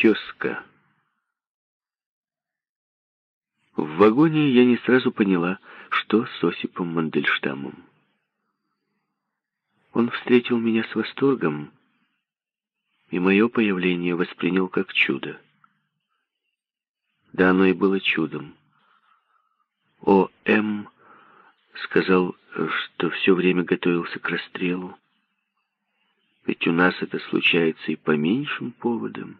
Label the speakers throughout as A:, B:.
A: Тезка. В вагоне я не сразу поняла, что с Осипом Мандельштамом. Он встретил меня с восторгом, и мое появление воспринял как чудо. Да, оно и было чудом. О.М. сказал, что все время готовился к расстрелу. Ведь у нас это случается и по меньшим поводам.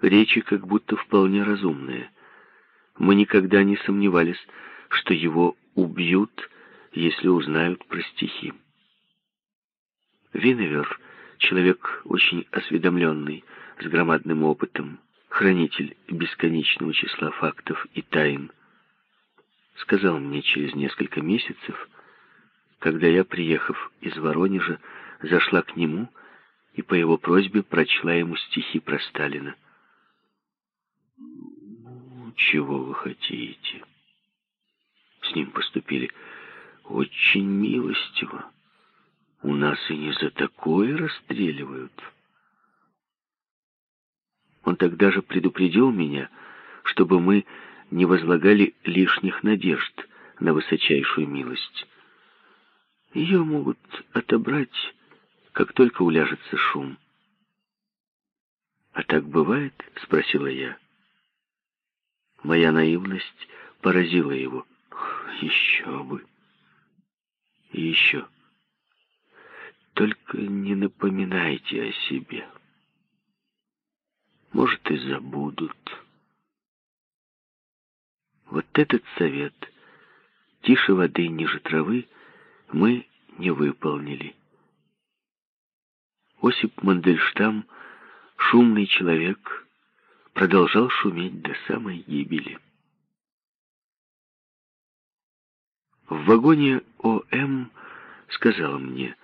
A: Речи как будто вполне разумные. Мы никогда не сомневались, что его убьют, если узнают про стихи. Виневер — человек очень осведомленный, с громадным опытом, хранитель бесконечного числа фактов и тайн, сказал мне через несколько месяцев, когда я, приехав из Воронежа, зашла к нему и по его просьбе прочла ему стихи про Сталина. «Ну, чего вы хотите?» С ним поступили очень милостиво. У нас и не за такое расстреливают. Он тогда же предупредил меня, чтобы мы не возлагали лишних надежд на высочайшую милость. Ее могут отобрать, как только уляжется шум. «А так бывает?» — спросила я. Моя наивность поразила его. «Еще бы! И еще! Только не напоминайте о себе. Может, и забудут». Вот этот совет, тише воды, ниже травы, мы не выполнили. Осип Мандельштам, шумный человек, продолжал шуметь до самой гибели. В вагоне ОМ сказал мне,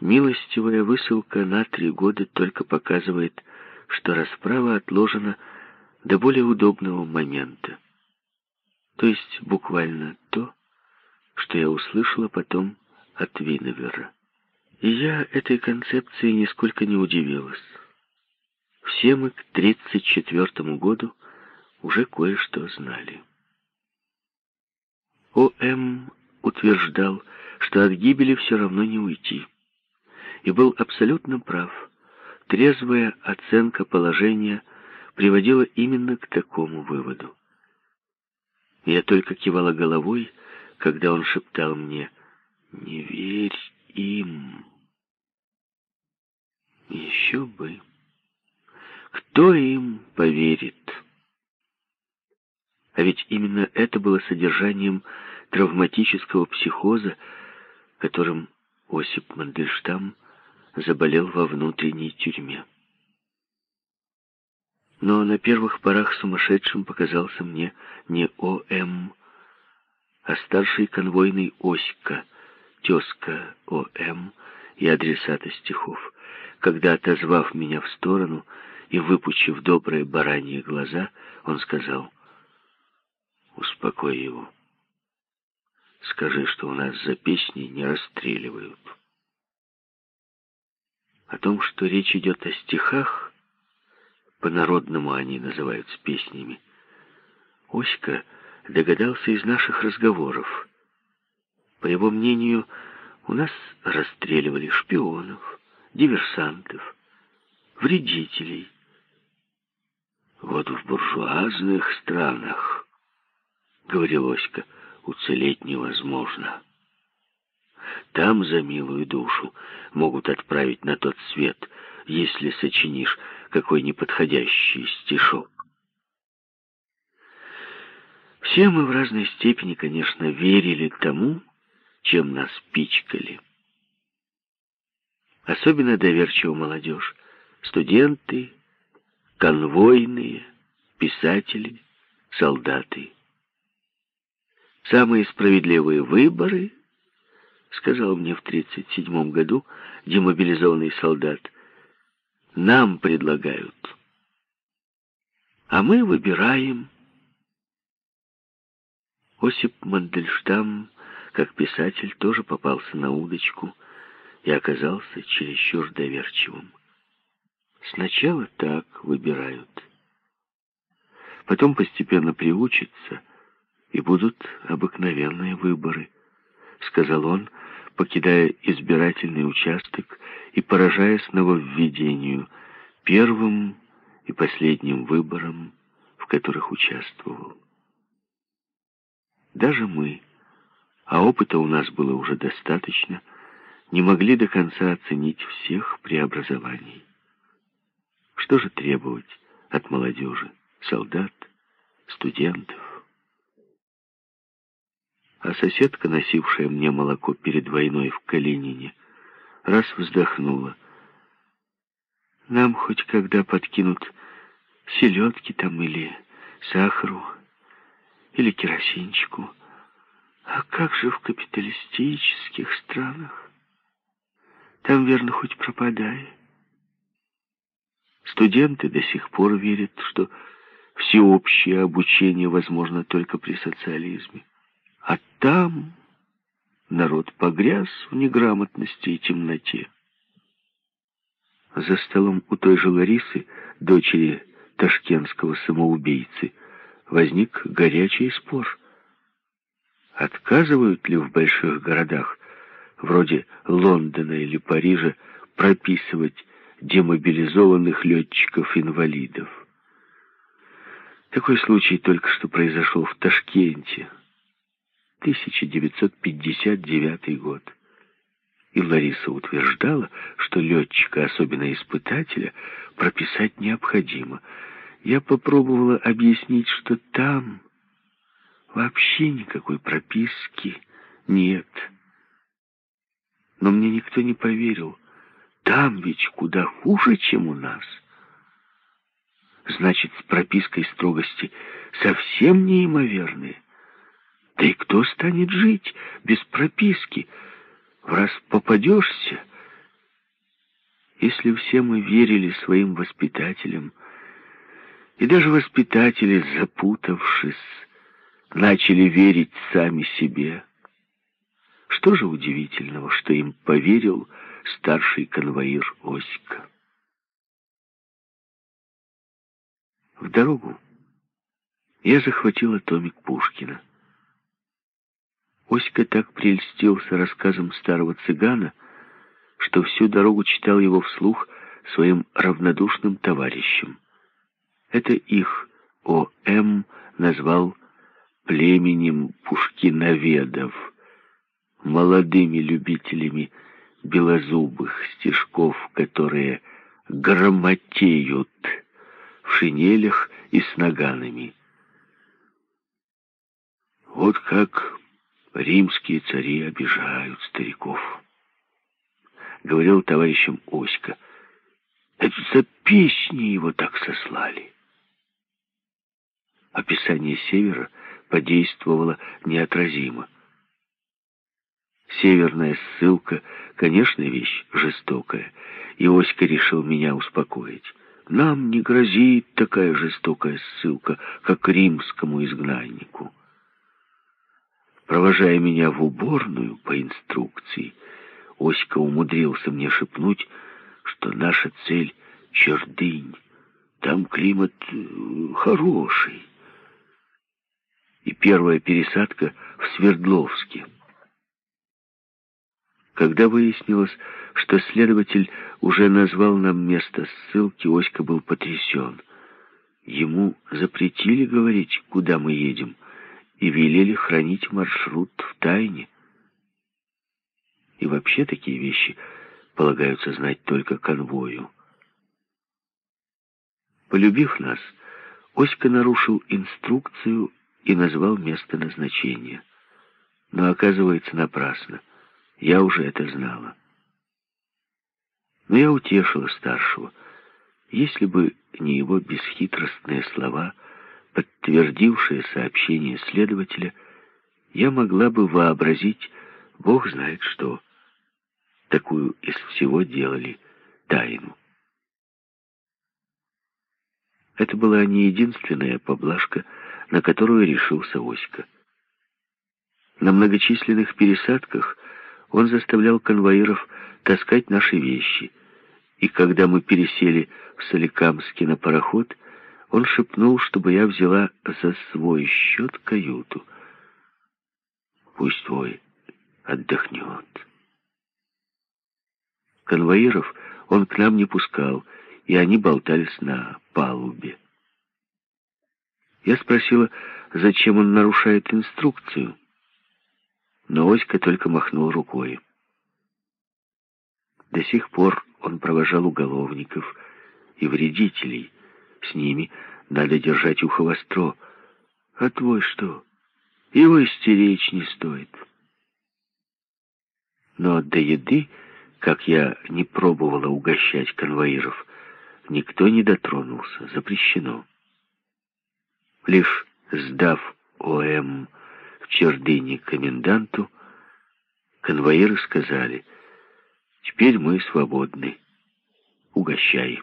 A: милостивая высылка на три года только показывает, что расправа отложена до более удобного момента. То есть буквально то, что я услышала потом от Виневера. И я этой концепции нисколько не удивилась. Все мы к 1934 году уже кое-что знали. О.М. утверждал, что от гибели все равно не уйти. И был абсолютно прав. Трезвая оценка положения приводила именно к такому выводу. Я только кивала головой, когда он шептал мне «Не верь им». Еще бы. Кто им поверит? А ведь именно это было содержанием травматического психоза, которым Осип Мандельштам заболел во внутренней тюрьме. Но на первых порах сумасшедшим показался мне не О.М., а старший конвойный Оська, тезка О.М. и адресата стихов, когда, отозвав меня в сторону и выпучив добрые бараньи глаза, он сказал, «Успокой его. Скажи, что у нас за песни не расстреливают». О том, что речь идет о стихах, по-народному они называются песнями. Оська догадался из наших разговоров. По его мнению, у нас расстреливали шпионов, диверсантов, вредителей. Вот в буржуазных странах, говорил Оська, уцелеть невозможно. Там за милую душу могут отправить на тот свет, если сочинишь какой неподходящий стишок. Все мы в разной степени, конечно, верили тому, чем нас пичкали. Особенно доверчива молодежь, студенты, конвойные, писатели, солдаты. Самые справедливые выборы, сказал мне в 37 году демобилизованный солдат, нам предлагают. А мы выбираем. Осип Мандельштам, как писатель, тоже попался на удочку и оказался чересчур доверчивым. Сначала так выбирают. Потом постепенно приучатся, и будут обыкновенные выборы, сказал он, покидая избирательный участок и поражаясь нововведению, первым и последним выбором, в которых участвовал. Даже мы, а опыта у нас было уже достаточно, не могли до конца оценить всех преобразований. Что же требовать от молодежи, солдат, студентов? А соседка, носившая мне молоко перед войной в Калинине, раз вздохнула. Нам хоть когда подкинут селедки там или сахару, или керосинчику. А как же в капиталистических странах? Там, верно, хоть пропадай. Студенты до сих пор верят, что всеобщее обучение возможно только при социализме. А там народ погряз в неграмотности и темноте. За столом у той же Ларисы, дочери ташкентского самоубийцы, возник горячий спор. Отказывают ли в больших городах, вроде Лондона или Парижа, прописывать демобилизованных летчиков-инвалидов? Такой случай только что произошел в Ташкенте. 1959 год. И Лариса утверждала, что летчика, особенно испытателя, прописать необходимо – я попробовала объяснить, что там вообще никакой прописки нет. Но мне никто не поверил. Там ведь куда хуже, чем у нас. Значит, с пропиской строгости совсем неимоверные. Да и кто станет жить без прописки? Раз попадешься. Если все мы верили своим воспитателям, и даже воспитатели, запутавшись, начали верить сами себе. Что же удивительного, что им поверил старший конвоир Оська? В дорогу я захватила томик Пушкина. Оська так прельстился рассказом старого цыгана, что всю дорогу читал его вслух своим равнодушным товарищам. Это их О.М. назвал племенем пушкиноведов, молодыми любителями белозубых стежков, которые громотеют в шинелях и с наганами. Вот как римские цари обижают стариков, говорил товарищам Оська. Это за песни его так сослали. Описание севера подействовало неотразимо. Северная ссылка, конечно, вещь жестокая, и Оська решил меня успокоить. Нам не грозит такая жестокая ссылка, как римскому изгнаннику. Провожая меня в уборную по инструкции, Оська умудрился мне шепнуть, что наша цель — Чердынь. Там климат э, хороший и первая пересадка в Свердловске. Когда выяснилось, что следователь уже назвал нам место ссылки, Оська был потрясен. Ему запретили говорить, куда мы едем, и велели хранить маршрут в тайне. И вообще такие вещи полагаются знать только конвою. Полюбив нас, Оська нарушил инструкцию и назвал место назначения. Но оказывается напрасно. Я уже это знала. Но я утешила старшего. Если бы не его бесхитростные слова, подтвердившие сообщение следователя, я могла бы вообразить, Бог знает что. Такую из всего делали тайну. Это была не единственная поблажка, на которую решился Оська. На многочисленных пересадках он заставлял конвоиров таскать наши вещи, и когда мы пересели в Соликамске на пароход, он шепнул, чтобы я взяла за свой счет каюту. Пусть твой отдохнет. Конвоиров он к нам не пускал, и они болтались на палубе. Я спросила, зачем он нарушает инструкцию, но Оська только махнул рукой. До сих пор он провожал уголовников и вредителей. С ними надо держать ухо востро. А твой что? Его истеречь не стоит. Но до еды, как я не пробовала угощать конвоиров, никто не дотронулся, запрещено. Лишь сдав ОМ в Чердыне коменданту, конвоиры сказали, «Теперь мы свободны. Угощай».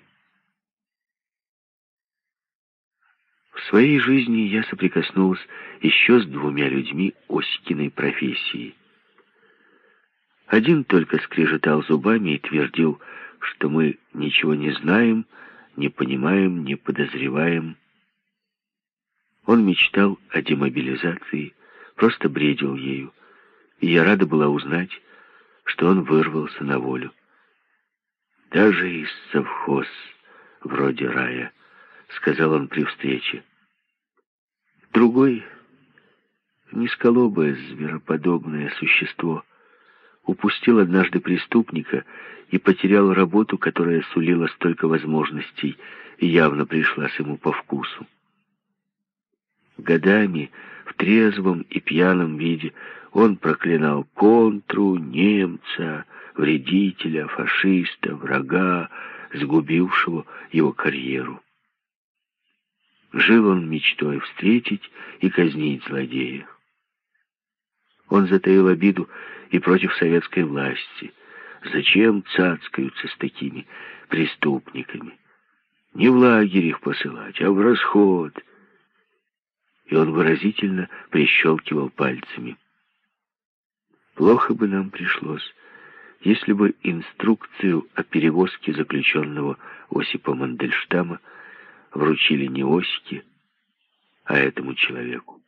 A: В своей жизни я соприкоснулась еще с двумя людьми Оськиной профессии. Один только скрежетал зубами и твердил, что мы ничего не знаем, не понимаем, не подозреваем. Он мечтал о демобилизации, просто бредил ею, и я рада была узнать, что он вырвался на волю. Даже из совхоз, вроде рая, сказал он при встрече. Другой, низколобое, звероподобное существо, упустил однажды преступника и потерял работу, которая сулила столько возможностей и явно пришлась ему по вкусу. Годами в трезвом и пьяном виде он проклинал контру, немца, вредителя, фашиста, врага, сгубившего его карьеру. Жил он мечтой встретить и казнить злодея. Он затаил обиду и против советской власти. Зачем цацкаются с такими преступниками? Не в лагерь их посылать, а в расход. И он выразительно прищелкивал пальцами. Плохо бы нам пришлось, если бы инструкцию о перевозке заключенного Осипа Мандельштама вручили не Оське, а этому человеку.